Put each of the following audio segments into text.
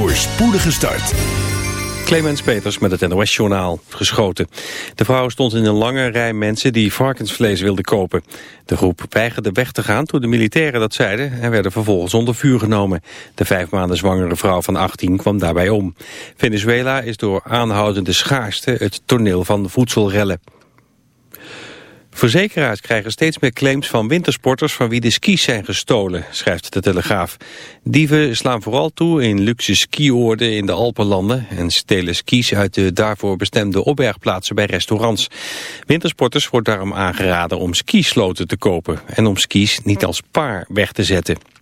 voor spoedige start. Clemens Peters met het NOS-journaal. Geschoten. De vrouw stond in een lange rij mensen die varkensvlees wilden kopen. De groep weigerde weg te gaan toen de militairen dat zeiden... en werden vervolgens onder vuur genomen. De vijf maanden zwangere vrouw van 18 kwam daarbij om. Venezuela is door aanhoudende schaarste het toneel van voedselrellen. Verzekeraars krijgen steeds meer claims van wintersporters van wie de skis zijn gestolen, schrijft de Telegraaf. Dieven slaan vooral toe in luxe skioorden in de Alpenlanden en stelen skis uit de daarvoor bestemde opbergplaatsen bij restaurants. Wintersporters wordt daarom aangeraden om skisloten te kopen en om skis niet als paar weg te zetten.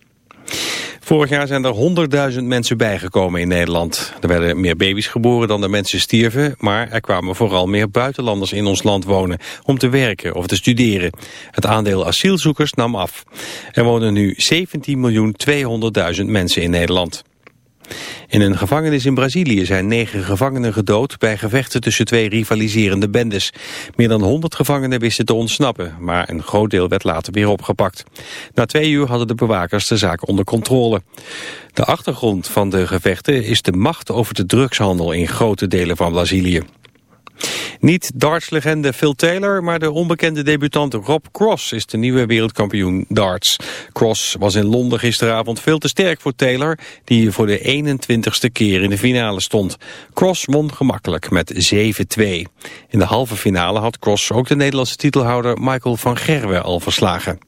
Vorig jaar zijn er 100.000 mensen bijgekomen in Nederland. Er werden meer baby's geboren dan de mensen stierven, maar er kwamen vooral meer buitenlanders in ons land wonen om te werken of te studeren. Het aandeel asielzoekers nam af. Er wonen nu 17.200.000 mensen in Nederland. In een gevangenis in Brazilië zijn negen gevangenen gedood bij gevechten tussen twee rivaliserende bendes. Meer dan 100 gevangenen wisten te ontsnappen, maar een groot deel werd later weer opgepakt. Na twee uur hadden de bewakers de zaak onder controle. De achtergrond van de gevechten is de macht over de drugshandel in grote delen van Brazilië. Niet dartslegende Phil Taylor, maar de onbekende debutant Rob Cross is de nieuwe wereldkampioen darts. Cross was in Londen gisteravond veel te sterk voor Taylor, die voor de 21ste keer in de finale stond. Cross won gemakkelijk met 7-2. In de halve finale had Cross ook de Nederlandse titelhouder Michael van Gerwen al verslagen.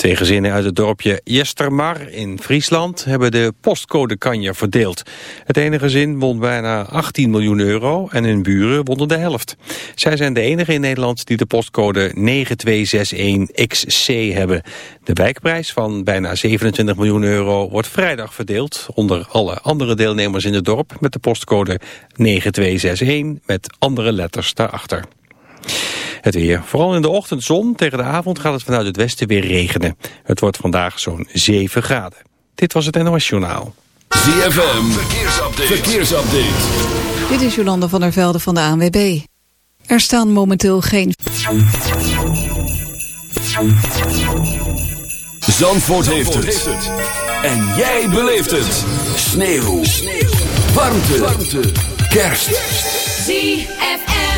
Twee gezinnen uit het dorpje Jestermar in Friesland hebben de postcode kanje verdeeld. Het ene gezin won bijna 18 miljoen euro en hun buren wonnen de helft. Zij zijn de enige in Nederland die de postcode 9261XC hebben. De wijkprijs van bijna 27 miljoen euro wordt vrijdag verdeeld onder alle andere deelnemers in het dorp met de postcode 9261 met andere letters daarachter. Het weer. Vooral in de ochtend zon. Tegen de avond gaat het vanuit het westen weer regenen. Het wordt vandaag zo'n 7 graden. Dit was het NOS Journaal. ZFM. Verkeersupdate. Verkeersupdate. Dit is Jolanda van der Velde van de ANWB. Er staan momenteel geen... Zandvoort, heeft, het. En jij beleeft het. Sneeuw. Sneeuw. Warmte. Warmte. Kerst. ZFM.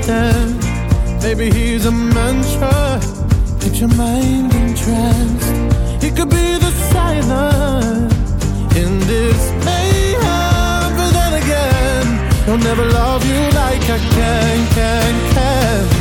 understand. Maybe he's a mantra. Get your mind entranced. He could be the silence in this mayhem. But then again, he'll never love you like I can, can, can.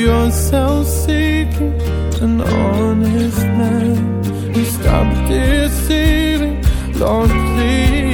You're self-seeking, an honest man, stop deceiving, Lord, please.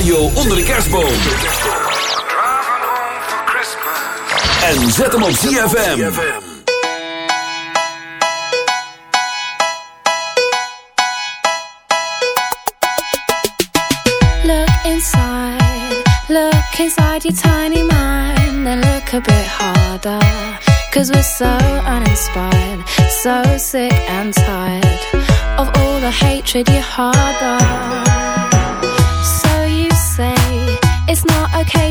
Radio onder de kerstboom. En zet hem op ZFM. Look inside, look inside your tiny mind and look a bit harder. Cause we're so uninspired, so sick and tired of all the hatred you harbor.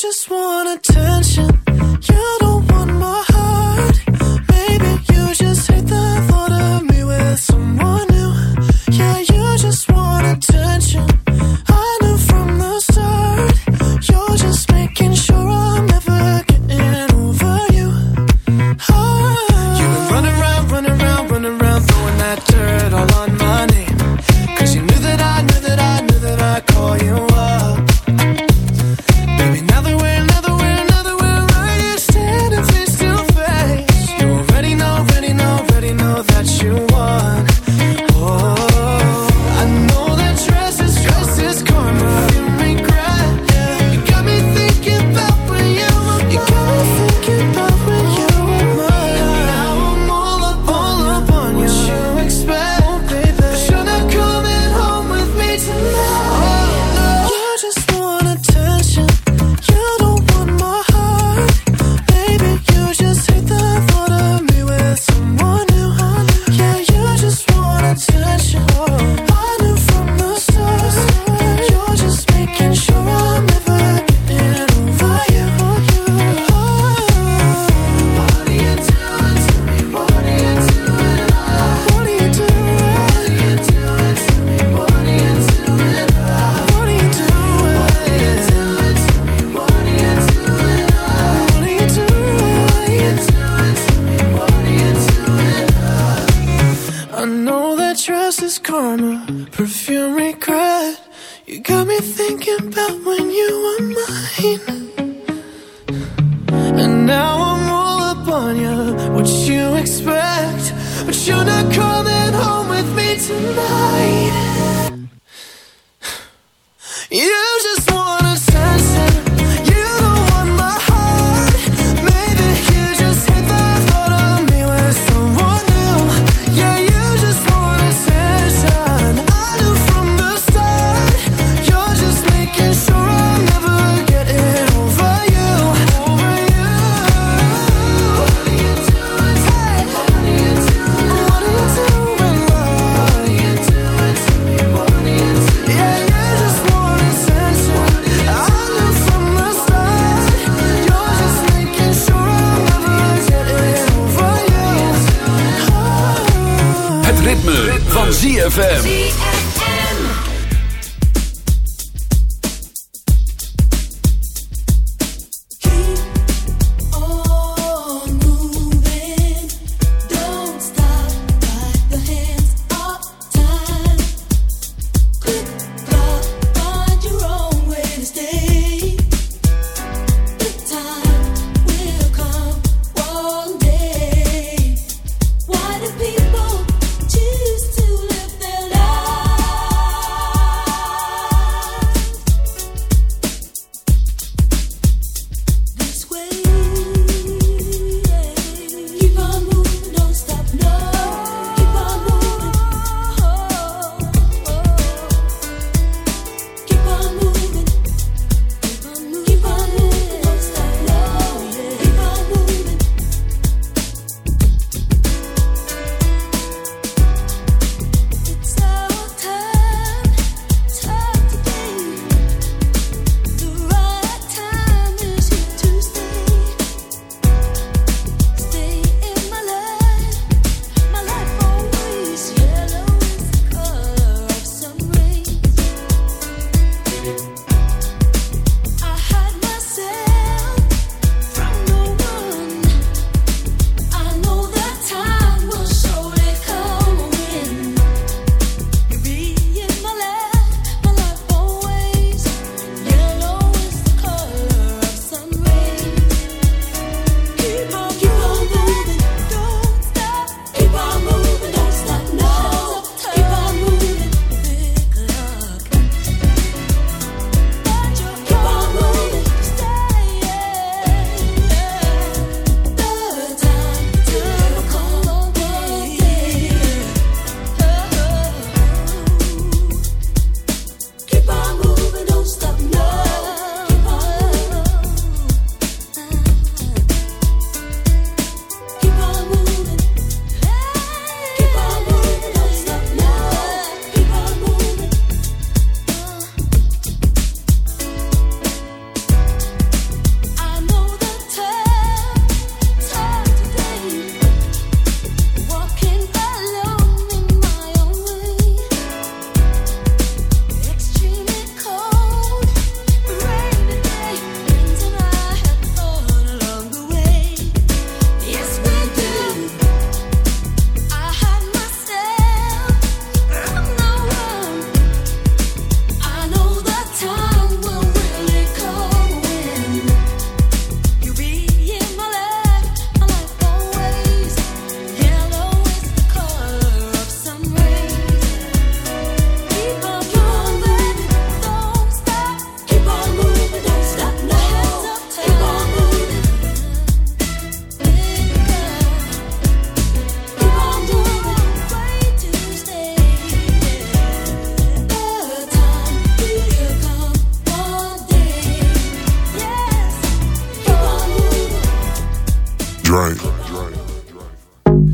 just wanna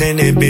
in it, bitch.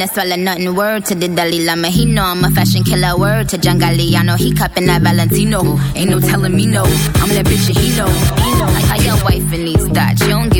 No swallow nothing. Word to the Dalai Lama, he know I'm a fashion killer. Word to John Galliano, he cupping that Valentino. Ain't no telling me no, I'm that bitch and he know. He know. Like how your wife in these thoughts, you don't get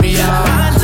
me off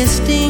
existing.